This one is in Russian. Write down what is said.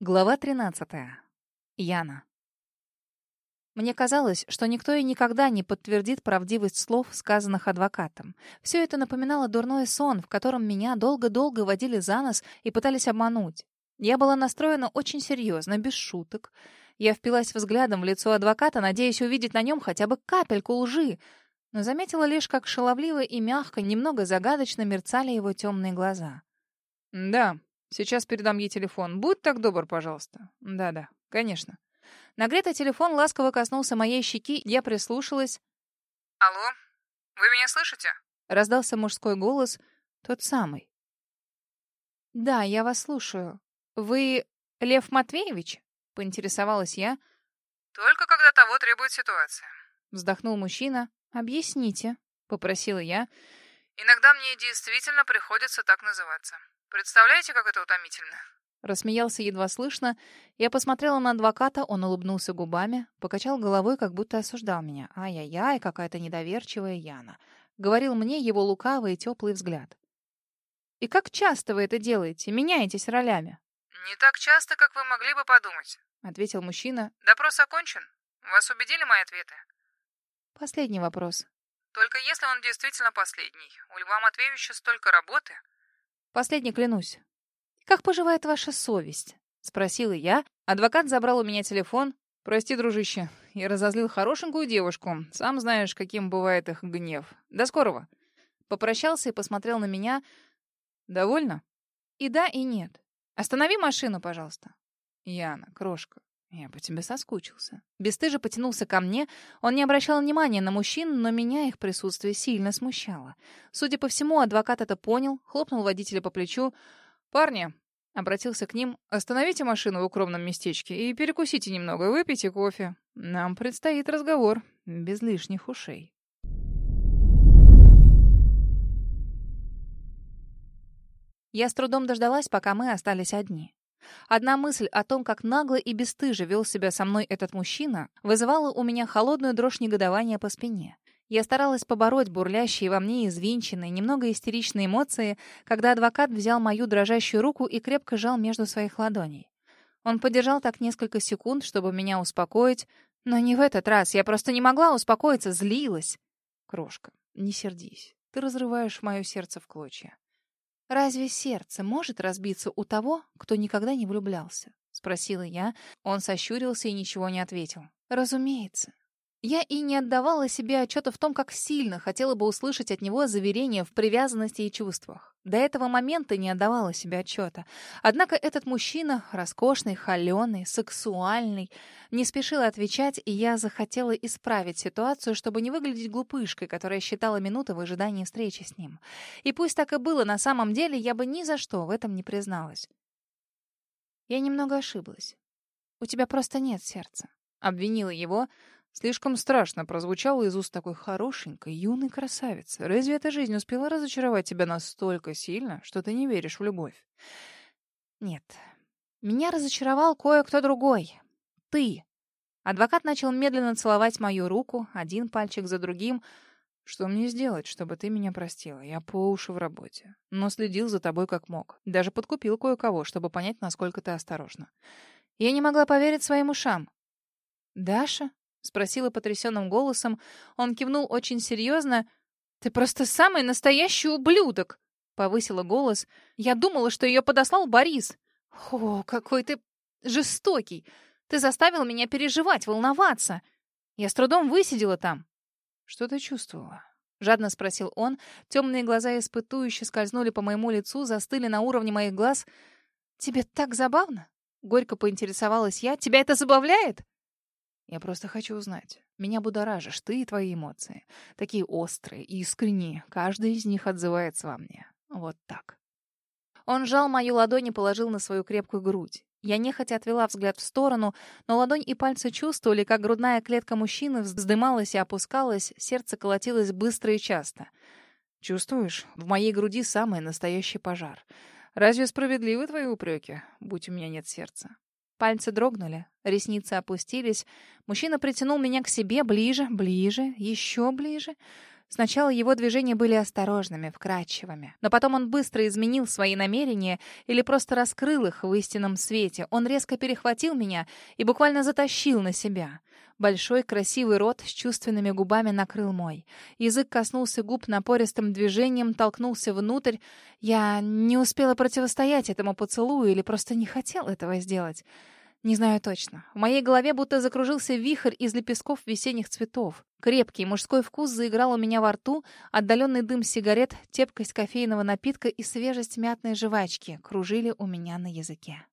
Глава 13. Яна. Мне казалось, что никто и никогда не подтвердит правдивость слов, сказанных адвокатом. Все это напоминало дурной сон, в котором меня долго-долго водили за нос и пытались обмануть. Я была настроена очень серьезно, без шуток. Я впилась взглядом в лицо адвоката, надеясь увидеть на нем хотя бы капельку лжи, но заметила лишь, как шаловливо и мягко, немного загадочно мерцали его темные глаза. «Да, Сейчас передам ей телефон. Будь так добр, пожалуйста. Да-да, конечно. Нагретый телефон ласково коснулся моей щеки, я прислушалась. Алло, вы меня слышите? Раздался мужской голос, тот самый. Да, я вас слушаю. Вы Лев Матвеевич? Поинтересовалась я. Только когда того требует ситуация. Вздохнул мужчина. Объясните, попросила я. Иногда мне действительно приходится так называться. Представляете, как это утомительно?» Рассмеялся едва слышно. Я посмотрела на адвоката, он улыбнулся губами, покачал головой, как будто осуждал меня. Ай-яй-яй, какая-то недоверчивая Яна. Говорил мне его лукавый и теплый взгляд. «И как часто вы это делаете? Меняетесь ролями?» «Не так часто, как вы могли бы подумать», — Последний клянусь. «Как поживает ваша совесть?» — спросила я. Адвокат забрал у меня телефон. «Прости, дружище, я разозлил хорошенькую девушку. Сам знаешь, каким бывает их гнев. До скорого!» Попрощался и посмотрел на меня. «Довольно?» «И да, и нет. Останови машину, пожалуйста». «Яна, крошка, я по тебе соскучился. Бестыжий потянулся ко мне. Он не обращал внимания на мужчин, но меня их присутствие сильно смущало. Судя по всему, адвокат это понял, хлопнул водителя по плечу. «Парни!» — обратился к ним. «Остановите машину в укромном местечке и перекусите немного, выпейте кофе. Нам предстоит разговор, без лишних ушей». Я с Одна мысль о том, как нагло и бесстыже вел себя со мной этот мужчина, вызывала у меня холодную дрожь негодования по спине. Я старалась побороть бурлящие во мне извинченные, немного истеричные эмоции, когда адвокат взял мою дрожащую руку и крепко жал между своих ладоней. Он подержал так несколько секунд, чтобы меня успокоить, но не в этот раз, я просто не могла успокоиться, злилась. «Крошка, не сердись, ты разрываешь мое сердце в клочья. «Разве сердце может разбиться у того, кто никогда не влюблялся?» — спросила я. Он сощурился и ничего не ответил. «Разумеется. Я и не отдавала себе отчета в том, как сильно хотела бы услышать от него заверение в привязанности и чувствах. До этого момента не отдавала себе отчета. Однако этот мужчина, роскошный, холеный, сексуальный, не спешил отвечать, и я захотела исправить ситуацию, чтобы не выглядеть глупышкой, которая считала минуты в ожидании встречи с ним. И пусть так и было, на самом деле я бы ни Слишком страшно прозвучало из уст такой хорошенькой, юной красавицы. Разве эта жизнь успела разочаровать тебя настолько сильно, что ты не веришь в любовь? Нет. Меня разочаровал кое-кто другой. Ты. Адвокат начал медленно целовать мою руку, один пальчик за другим. Что мне сделать, чтобы ты меня простила? Я по уши в работе, но следил за тобой как мог. Даже подкупил кое-кого, чтобы понять, насколько ты осторожна. Я не могла поверить своим ушам. «Даша?» спросила потрясенным голосом. Он кивнул очень серьезно. «Ты просто самый настоящий ублюдок!» Повысила голос. «Я думала, что ее подослал Борис». «О, какой ты жестокий! Ты заставил меня переживать, волноваться. Я с трудом высидела там». «Что ты чувствовала?» Жадно спросил он. Темные глаза испытующе скользнули по моему лицу, застыли на уровне моих глаз. «Тебе так забавно?» Горько поинтересовалась я. «Тебя это забавляет?» Я просто хочу узнать. Меня будоражишь ты и твои эмоции. Такие острые, и искренние. Каждый из них отзывается во мне. Вот так. Он сжал мою ладонь и положил на свою крепкую грудь. Я нехотя отвела взгляд в сторону, но ладонь и пальцы чувствовали, как грудная клетка мужчины вздымалась и опускалась, сердце колотилось быстро и часто. «Чувствуешь? В моей груди самый настоящий пожар. Разве справедливы твои упреки, будь у меня нет сердца? Пальцы дрогнули, ресницы опустились. Мужчина притянул меня к себе ближе, ближе, еще ближе. Сначала его движения были осторожными, вкрадчивыми. Но потом он быстро изменил свои намерения или просто раскрыл их в истинном свете. Он резко перехватил меня и буквально затащил на себя. Большой красивый рот с чувственными губами накрыл мой. Язык коснулся губ напористым движением, толкнулся внутрь. Я не успела противостоять этому поцелую или просто не хотела этого сделать. Не знаю точно. В моей голове будто закружился вихрь из лепестков весенних цветов. Крепкий мужской вкус заиграл у меня во рту, отдаленный дым сигарет, тепкость кофейного напитка и свежесть мятной жвачки кружили у меня на языке.